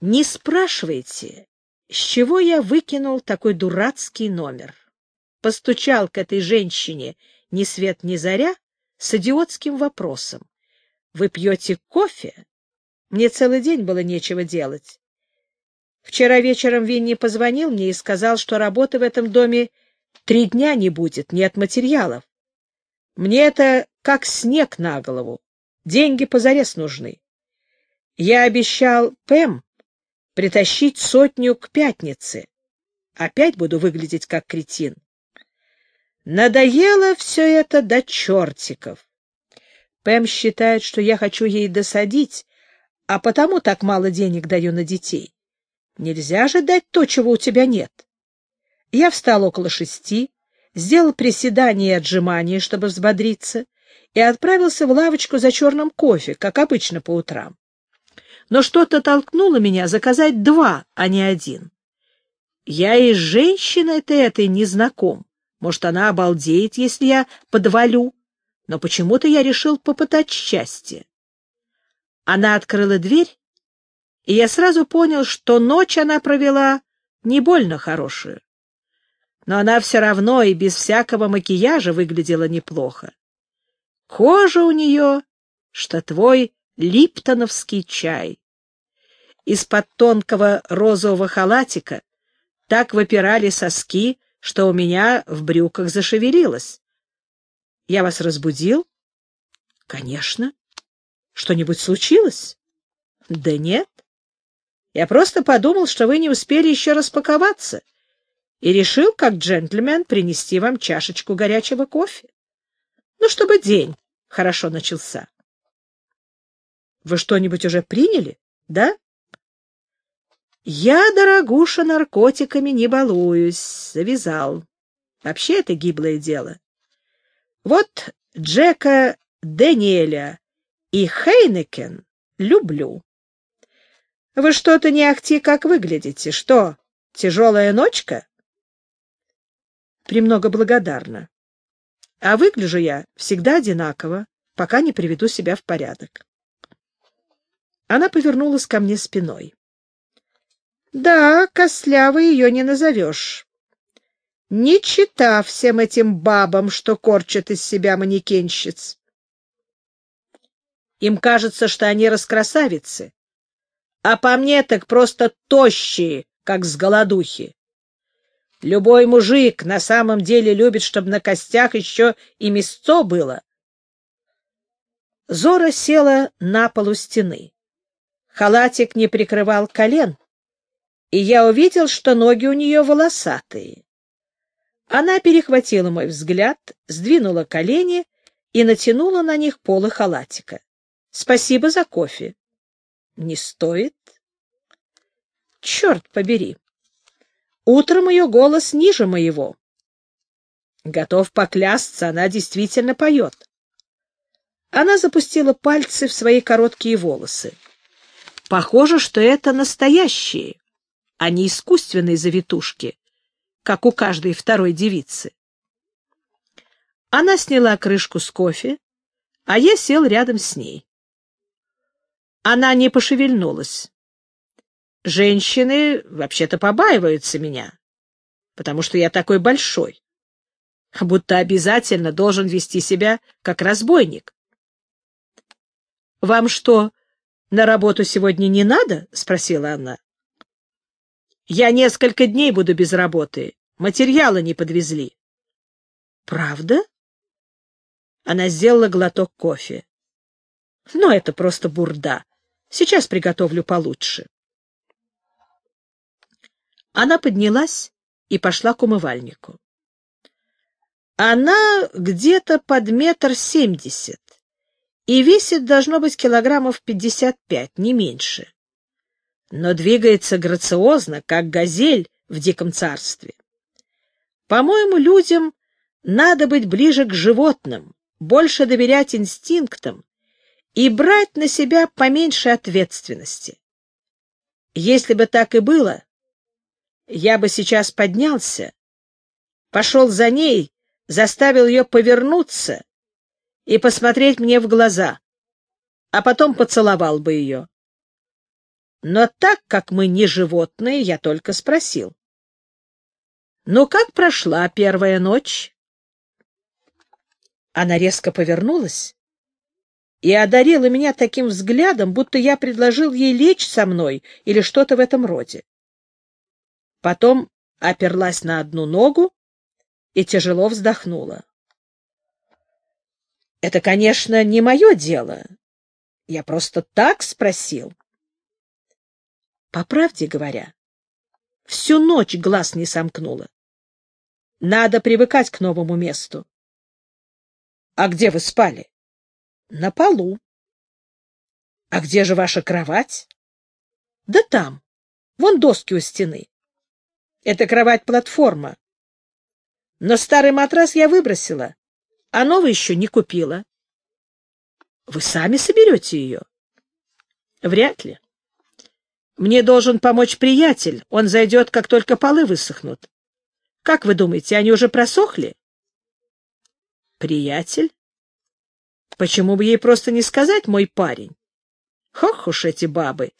Не спрашивайте, с чего я выкинул такой дурацкий номер. Постучал к этой женщине ни свет ни заря с идиотским вопросом. «Вы пьете кофе?» Мне целый день было нечего делать. Вчера вечером Винни позвонил мне и сказал, что работы в этом доме три дня не будет, нет материалов. Мне это как снег на голову. Деньги позарез нужны. Я обещал Пэм притащить сотню к пятнице. Опять буду выглядеть как кретин. Надоело все это до чертиков. Пэм считает, что я хочу ей досадить, а потому так мало денег даю на детей. Нельзя же дать то, чего у тебя нет. Я встал около шести, сделал приседания и отжимания, чтобы взбодриться, и отправился в лавочку за черным кофе, как обычно по утрам. Но что-то толкнуло меня заказать два, а не один. Я и с женщиной-то этой не знаком. Может, она обалдеет, если я подвалю. Но почему-то я решил попытать счастье. Она открыла дверь, и я сразу понял, что ночь она провела не больно хорошую. Но она все равно и без всякого макияжа выглядела неплохо. Кожа у нее, что твой липтоновский чай. Из-под тонкого розового халатика так выпирали соски, что у меня в брюках зашевелилось. Я вас разбудил? Конечно. Что-нибудь случилось? Да нет. Я просто подумал, что вы не успели еще распаковаться, и решил, как джентльмен, принести вам чашечку горячего кофе. Ну, чтобы день хорошо начался. Вы что-нибудь уже приняли, да? Я, дорогуша, наркотиками не балуюсь, завязал. Вообще это гиблое дело. Вот Джека Дэниеля и Хейнекен люблю. Вы что-то не ахти как выглядите. Что, тяжелая ночка? Премного благодарна. А выгляжу я всегда одинаково, пока не приведу себя в порядок. Она повернулась ко мне спиной. Да, костлявой ее не назовешь. Не чита всем этим бабам, что корчат из себя манекенщиц. Им кажется, что они раскрасавицы, а по мне так просто тощие, как с голодухи. Любой мужик на самом деле любит, чтобы на костях еще и мясцо было. Зора села на полу стены. Халатик не прикрывал колен, и я увидел, что ноги у нее волосатые. Она перехватила мой взгляд, сдвинула колени и натянула на них полы халатика. — Спасибо за кофе. — Не стоит. — Черт побери! Утром ее голос ниже моего. Готов поклясться, она действительно поет. Она запустила пальцы в свои короткие волосы. Похоже, что это настоящие, а не искусственные завитушки, как у каждой второй девицы. Она сняла крышку с кофе, а я сел рядом с ней. Она не пошевельнулась. Женщины вообще-то побаиваются меня, потому что я такой большой, будто обязательно должен вести себя как разбойник. — Вам что, на работу сегодня не надо? — спросила она. — Я несколько дней буду без работы. Материалы не подвезли. — Правда? Она сделала глоток кофе. — Но это просто бурда. Сейчас приготовлю получше. Она поднялась и пошла к умывальнику. Она где-то под метр семьдесят и весит, должно быть, килограммов пятьдесят пять, не меньше. Но двигается грациозно, как газель в диком царстве. По-моему, людям надо быть ближе к животным, больше доверять инстинктам и брать на себя поменьше ответственности. Если бы так и было, я бы сейчас поднялся, пошел за ней, заставил ее повернуться и посмотреть мне в глаза, а потом поцеловал бы ее. Но так как мы не животные, я только спросил. «Ну, как прошла первая ночь?» Она резко повернулась и одарила меня таким взглядом, будто я предложил ей лечь со мной или что-то в этом роде. Потом оперлась на одну ногу и тяжело вздохнула. Это, конечно, не мое дело. Я просто так спросил. По правде говоря, всю ночь глаз не сомкнула. Надо привыкать к новому месту. А где вы спали? На полу. А где же ваша кровать? Да там. Вон доски у стены. Это кровать-платформа. Но старый матрас я выбросила, а новый еще не купила. Вы сами соберете ее? Вряд ли. Мне должен помочь приятель. Он зайдет, как только полы высохнут. Как вы думаете, они уже просохли? Приятель? Почему бы ей просто не сказать «мой парень»? Хох уж эти бабы!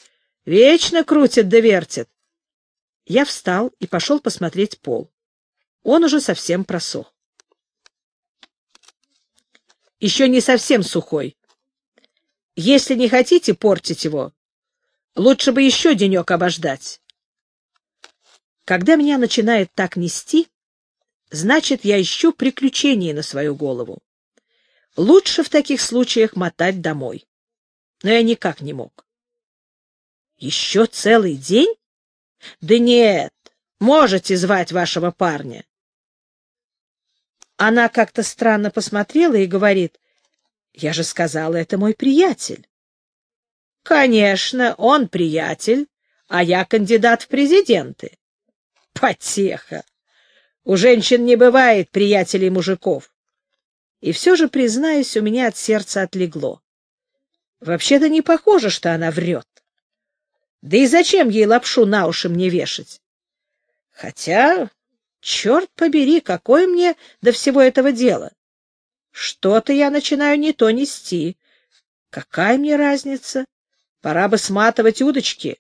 Вечно крутят да вертят. Я встал и пошел посмотреть пол. Он уже совсем просох. Еще не совсем сухой. Если не хотите портить его, лучше бы еще денек обождать. Когда меня начинает так нести, значит, я ищу приключения на свою голову. Лучше в таких случаях мотать домой. Но я никак не мог. Еще целый день? Да нет, можете звать вашего парня. Она как-то странно посмотрела и говорит, «Я же сказала, это мой приятель». «Конечно, он приятель, а я кандидат в президенты». Потеха! У женщин не бывает приятелей мужиков. И все же, признаюсь, у меня от сердца отлегло. Вообще-то не похоже, что она врет. Да и зачем ей лапшу на уши мне вешать? Хотя Черт побери, какое мне до всего этого дело? Что-то я начинаю не то нести. Какая мне разница? Пора бы сматывать удочки.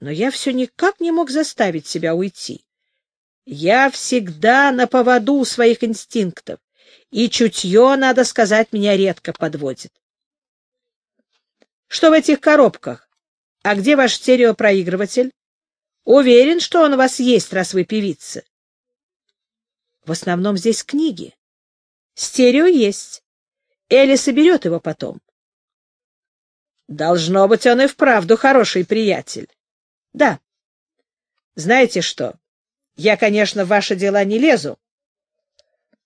Но я все никак не мог заставить себя уйти. Я всегда на поводу своих инстинктов, и чутье, надо сказать, меня редко подводит. Что в этих коробках? А где ваш стереопроигрыватель? Уверен, что он у вас есть, раз вы певица. В основном здесь книги. Стерео есть. Элли соберет его потом. Должно быть, он и вправду хороший приятель. Да. Знаете что? Я, конечно, в ваши дела не лезу.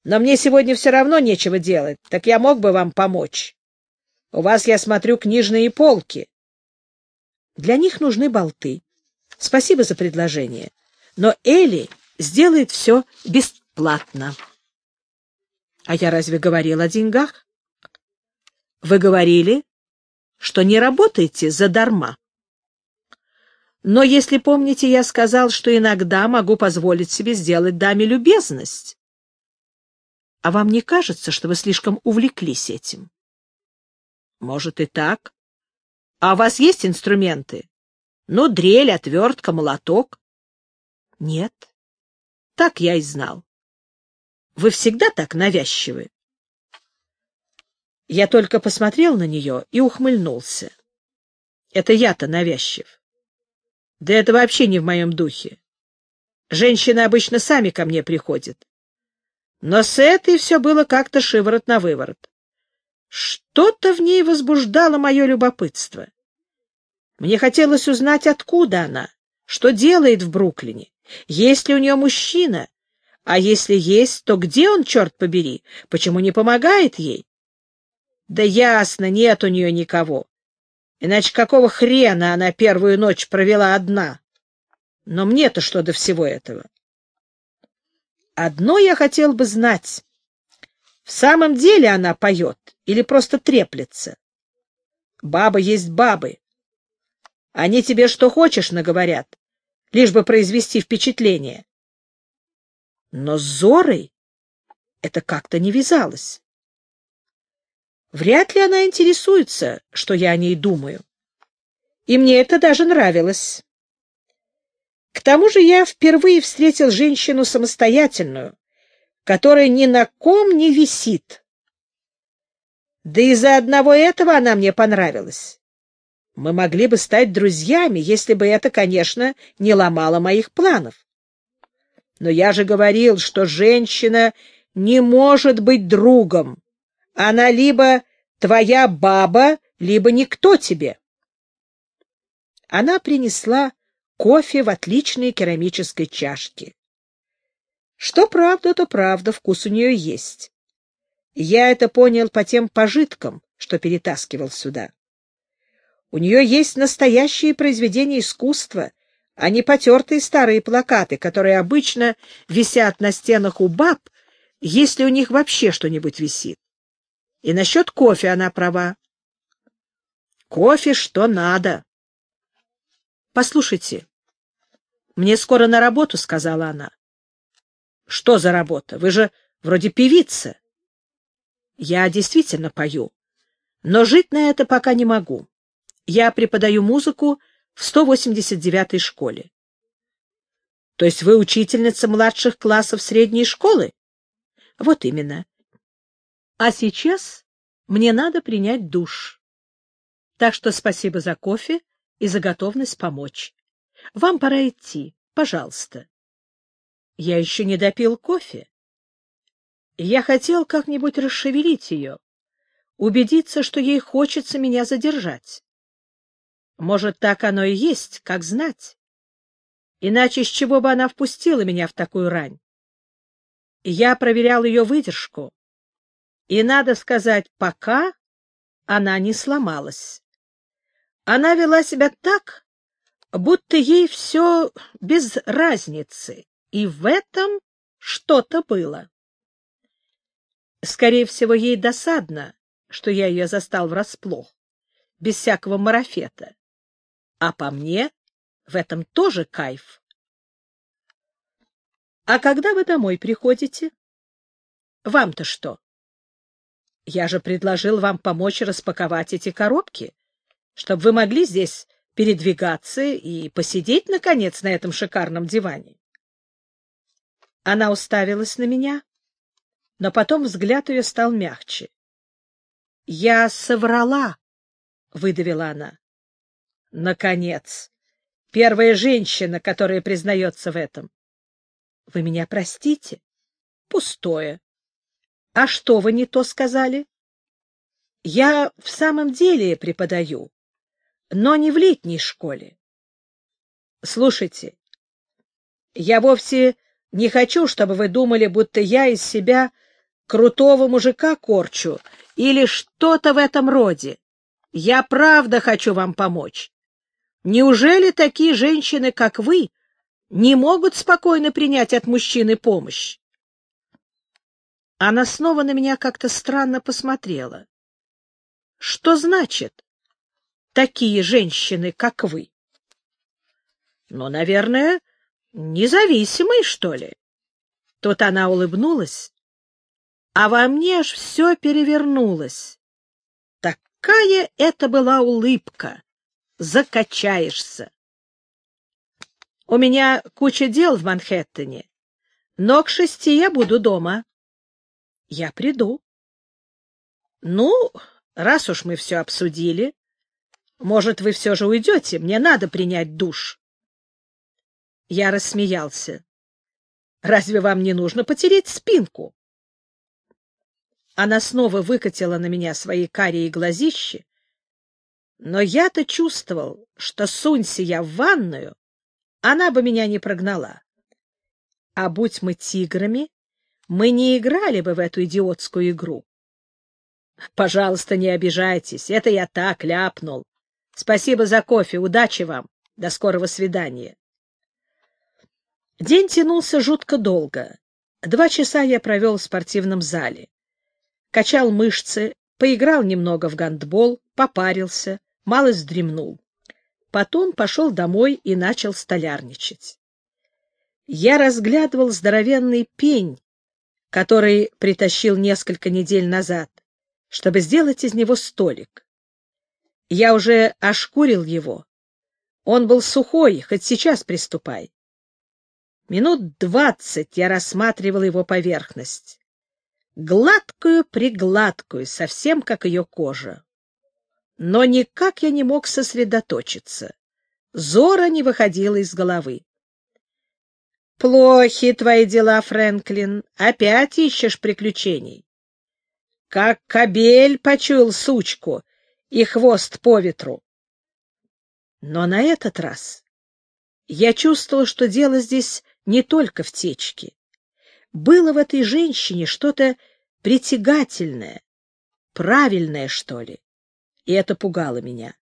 Но мне сегодня все равно нечего делать, так я мог бы вам помочь. У вас, я смотрю, книжные полки. Для них нужны болты. Спасибо за предложение. Но Элли сделает все без бесплатно. А я разве говорил о деньгах? Вы говорили, что не работаете задарма. Но, если помните, я сказал, что иногда могу позволить себе сделать даме любезность. А вам не кажется, что вы слишком увлеклись этим? Может и так. А у вас есть инструменты? Ну, дрель, отвертка, молоток? Нет. Так я и знал. Вы всегда так навязчивы. Я только посмотрел на нее и ухмыльнулся. Это я-то навязчив. Да это вообще не в моем духе. Женщины обычно сами ко мне приходят. Но с этой все было как-то шиворот на выворот. Что-то в ней возбуждало мое любопытство. Мне хотелось узнать, откуда она, что делает в Бруклине, есть ли у нее мужчина, а если есть, то где он, черт побери? Почему не помогает ей? Да ясно, нет у нее никого. Иначе какого хрена она первую ночь провела одна? Но мне-то что до всего этого? Одно я хотел бы знать. В самом деле она поет или просто треплется? Баба есть бабы. Они тебе что хочешь наговорят, лишь бы произвести впечатление. Но с Зорой это как-то не вязалось. Вряд ли она интересуется, что я о ней думаю. и мне это даже нравилось. К тому же я впервые встретил женщину самостоятельную, которая ни на ком не висит. Да из-за одного этого она мне понравилась. Мы могли бы стать друзьями, если бы это, конечно, не ломало моих планов. Но я же говорил, что женщина не может быть другом. Она либо твоя баба, либо никто тебе. Она принесла кофе в отличной керамической чашке. Что правда, то правда, вкус у нее есть. Я это понял по тем пожиткам, что перетаскивал сюда. У нее есть настоящие произведения искусства, а не потертые старые плакаты, которые обычно висят на стенах у баб, если у них вообще что-нибудь висит. И насчет кофе она права. Кофе что надо. Послушайте, мне скоро на работу, — сказала она. Что за работа? Вы же вроде певица. Я действительно пою, но жить на это пока не могу. Я преподаю музыку в 189-й школе. То есть вы учительница младших классов средней школы? Вот именно. А сейчас мне надо принять душ. Так что спасибо за кофе и за готовность помочь. Вам пора идти. Пожалуйста. Я еще не допил кофе. Я хотел как-нибудь расшевелить ее, убедиться, что ей хочется меня задержать. Может, так оно и есть, как знать. Иначе с чего бы она впустила меня в такую рань? Я проверял ее выдержку, и, надо сказать, пока она не сломалась. Она вела себя так, будто ей все без разницы, и в этом что-то было. Скорее всего, ей досадно, что я ее застал врасплох, без всякого марафета. А по мне в этом тоже кайф. А когда вы домой приходите? Вам-то что? Я же предложил вам помочь распаковать эти коробки, чтобы вы могли здесь передвигаться и посидеть, наконец, на этом шикарном диване. Она уставилась на меня, но потом взгляд ее стал мягче. — Я соврала, — выдавила она. — Наконец! Первая женщина, которая признается в этом. — Вы меня простите? — Пустое. А что вы не то сказали? Я в самом деле преподаю, но не в летней школе. Слушайте, я вовсе не хочу, чтобы вы думали, будто я из себя крутого мужика корчу или что-то в этом роде. Я правда хочу вам помочь. Неужели такие женщины, как вы, не могут спокойно принять от мужчины помощь? Она снова на меня как-то странно посмотрела. Что значит такие женщины, как вы? Ну, наверное, независимые, что ли? Тут она улыбнулась, а во мне аж все перевернулось. Такая это была улыбка! Закачаешься! У меня куча дел в Манхэттене, но к шести я буду дома. Я приду. Ну, раз уж мы все обсудили, может, вы все же уйдете? Мне надо принять душ. Я рассмеялся. Разве вам не нужно потереть спинку? Она снова выкатила на меня свои карие глазищи, но я-то чувствовал, что сунься я в ванную, она бы меня не прогнала. А будь мы тиграми, мы не играли бы в эту идиотскую игру. Пожалуйста, не обижайтесь, это я так ляпнул. Спасибо за кофе, удачи вам, до скорого свидания. День тянулся жутко долго. Два часа я провел в спортивном зале. Качал мышцы, поиграл немного в гандбол, попарился, мало вздремнул. Потом пошел домой и начал столярничать. Я разглядывал здоровенный пень, который притащил несколько недель назад, чтобы сделать из него столик. Я уже ошкурил его, Он был сухой, хоть сейчас приступай. Минут двадцать я рассматривал его поверхность. Гладкую-пригладкую, совсем как ее кожа. Но никак я не мог сосредоточиться. Зора не выходила из головы. — Плохи твои дела, Фрэнклин. Опять ищешь приключений. Как кобель почуял сучку и хвост по ветру. Но на этот раз я чувствовал, что дело здесь не только в течке. Было в этой женщине что-то притягательное, правильное, что ли, и это пугало меня.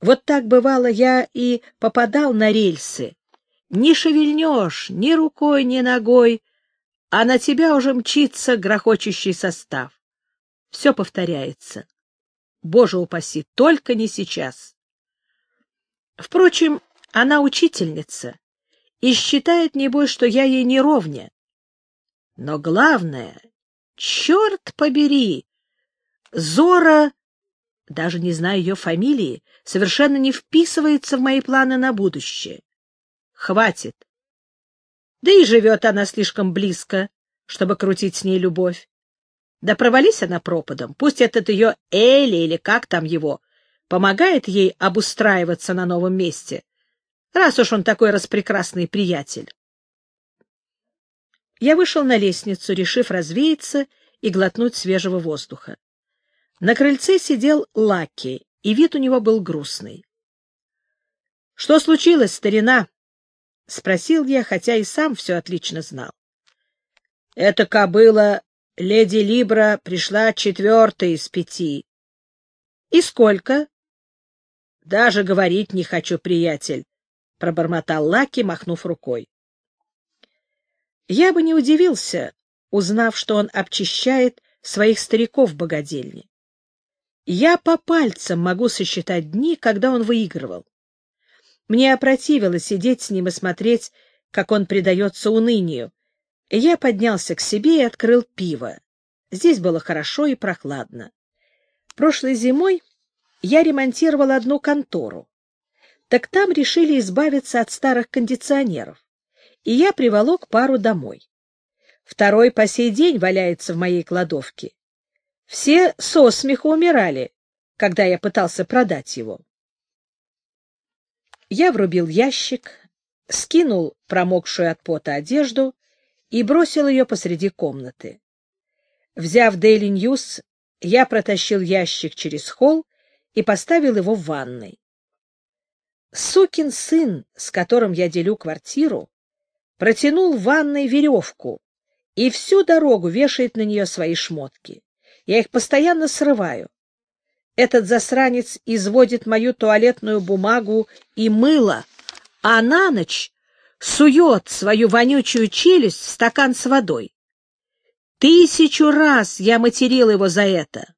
Вот так бывало я и попадал на рельсы. Не шевельнешь ни рукой, ни ногой, а на тебя уже мчится грохочущий состав. Все повторяется. Боже упаси, только не сейчас. Впрочем, она учительница и считает, небось, что я ей не ровня. Но главное, черт побери, Зора, даже не знаю ее фамилии, совершенно не вписывается в мои планы на будущее. Хватит. Да и живет она слишком близко, чтобы крутить с ней любовь. Да провались она пропадом, пусть этот ее Эли или как там его, помогает ей обустраиваться на новом месте, раз уж он такой распрекрасный приятель. Я вышел на лестницу, решив развеяться и глотнуть свежего воздуха. На крыльце сидел Лаки, и вид у него был грустный. — Что случилось, старина? — спросил я, хотя и сам все отлично знал. — Эта кобыла, леди Либра, пришла четвертая из пяти. — И сколько? — Даже говорить не хочу, приятель, — пробормотал Лаки, махнув рукой. Я бы не удивился, узнав, что он обчищает своих стариков в богадельне. Я по пальцам могу сосчитать дни, когда он выигрывал. Мне опротивило сидеть с ним и смотреть, как он предается унынию. Я поднялся к себе и открыл пиво. Здесь было хорошо и прохладно. Прошлой зимой я ремонтировал одну контору. Так там решили избавиться от старых кондиционеров, и я приволок пару домой. Второй по сей день валяется в моей кладовке. Все со смеху умирали, когда я пытался продать его. Я врубил ящик, скинул промокшую от пота одежду и бросил ее посреди комнаты. Взяв Daily News, я протащил ящик через холл и поставил его в ванной. Сукин сын, с которым я делю квартиру, протянул в ванной веревку и всю дорогу вешает на нее свои шмотки. Я их постоянно срываю. Этот засранец изводит мою туалетную бумагу и мыло, а на ночь сует свою вонючую челюсть в стакан с водой. Тысячу раз я материл его за это,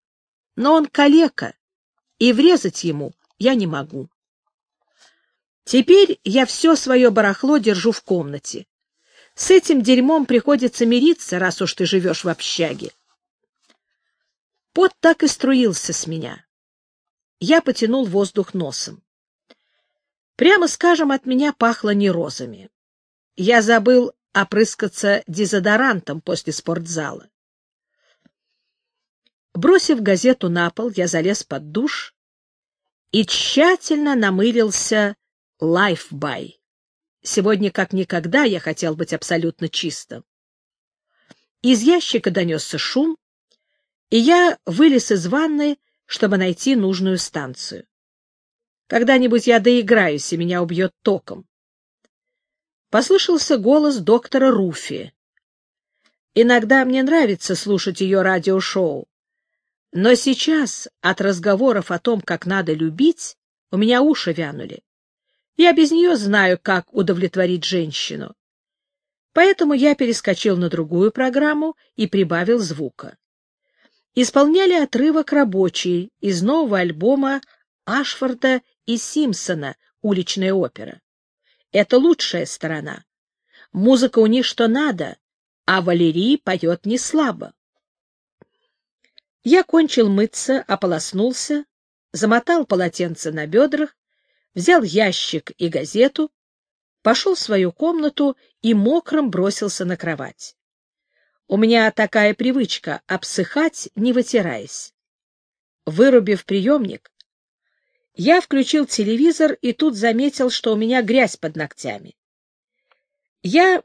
но он калека, и врезать ему я не могу. Теперь я все свое барахло держу в комнате. С этим дерьмом приходится мириться, раз уж ты живешь в общаге. Пот так и струился с меня. Я потянул воздух носом. Прямо скажем, от меня пахло не розами. Я забыл опрыскаться дезодорантом после спортзала. Бросив газету на пол, я залез под душ и тщательно намылился лайфбай. Сегодня, как никогда, я хотел быть абсолютно чистым. Из ящика донесся шум, и я вылез из ванны, чтобы найти нужную станцию. Когда-нибудь я доиграюсь, и меня убьет током. Послышался голос доктора Руфи. Иногда мне нравится слушать ее радиошоу, но сейчас от разговоров о том, как надо любить, у меня уши вянули. Я без нее знаю, как удовлетворить женщину. Поэтому я перескочил на другую программу и прибавил звука исполняли отрывок рабочий из нового альбома Ашфорда и Симпсона «Уличная опера». Это лучшая сторона. Музыка у них что надо, а Валерий поет не слабо. Я кончил мыться, ополоснулся, замотал полотенце на бедрах, взял ящик и газету, пошел в свою комнату и мокрым бросился на кровать. У меня такая привычка — обсыхать, не вытираясь. Вырубив приемник, я включил телевизор и тут заметил, что у меня грязь под ногтями. Я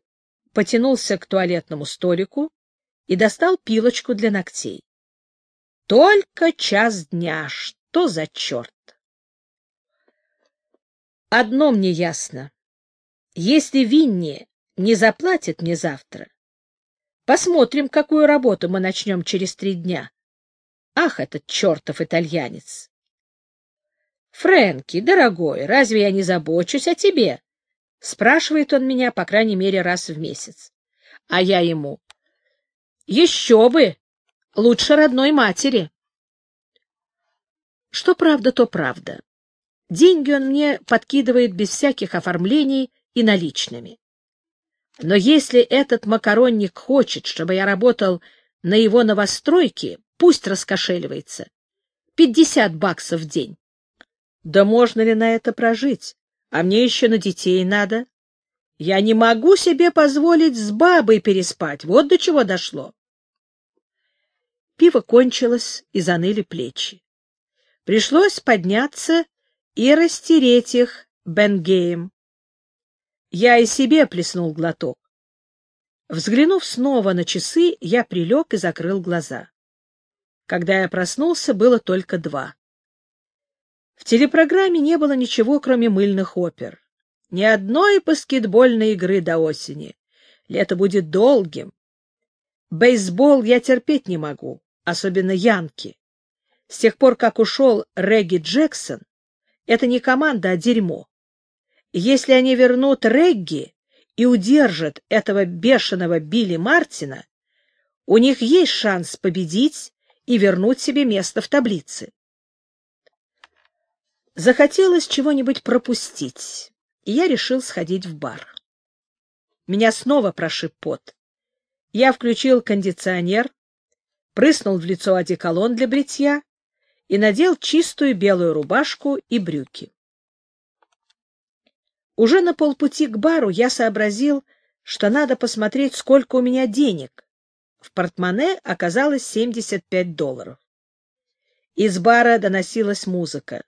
потянулся к туалетному столику и достал пилочку для ногтей. Только час дня, что за черт? Одно мне ясно. Если Винни не заплатит мне завтра, посмотрим, какую работу мы начнем через три дня. Ах, этот чертов итальянец! Фрэнки, дорогой, разве я не забочусь о тебе? Спрашивает он меня, по крайней мере, раз в месяц. А я ему. Еще бы! Лучше родной матери. Что правда, то правда. Деньги он мне подкидывает без всяких оформлений и наличными. Но если этот макаронник хочет, чтобы я работал на его новостройке, пусть раскошеливается. Пятьдесят баксов в день. Да можно ли на это прожить? А мне еще на детей надо. Я не могу себе позволить с бабой переспать. Вот до чего дошло. Пиво кончилось, и заныли плечи. Пришлось подняться и растереть их Бенгеем. Я и себе плеснул глоток. Взглянув снова на часы, я прилег и закрыл глаза. Когда я проснулся, было только два. В телепрограмме не было ничего, кроме мыльных опер. Ни одной баскетбольной игры до осени. Лето будет долгим. Бейсбол я терпеть не могу, особенно янки. С тех пор, как ушел Регги Джексон, это не команда, а дерьмо. Если они вернут Регги и удержат этого бешеного Билли Мартина, у них есть шанс победить и вернуть себе место в таблице. Захотелось чего-нибудь пропустить, и я решил сходить в бар. Меня снова прошиб пот. Я включил кондиционер, прыснул в лицо одеколон для бритья и надел чистую белую рубашку и брюки. Уже на полпути к бару я сообразил, что надо посмотреть, сколько у меня денег. В портмоне оказалось 75 долларов. Из бара доносилась музыка.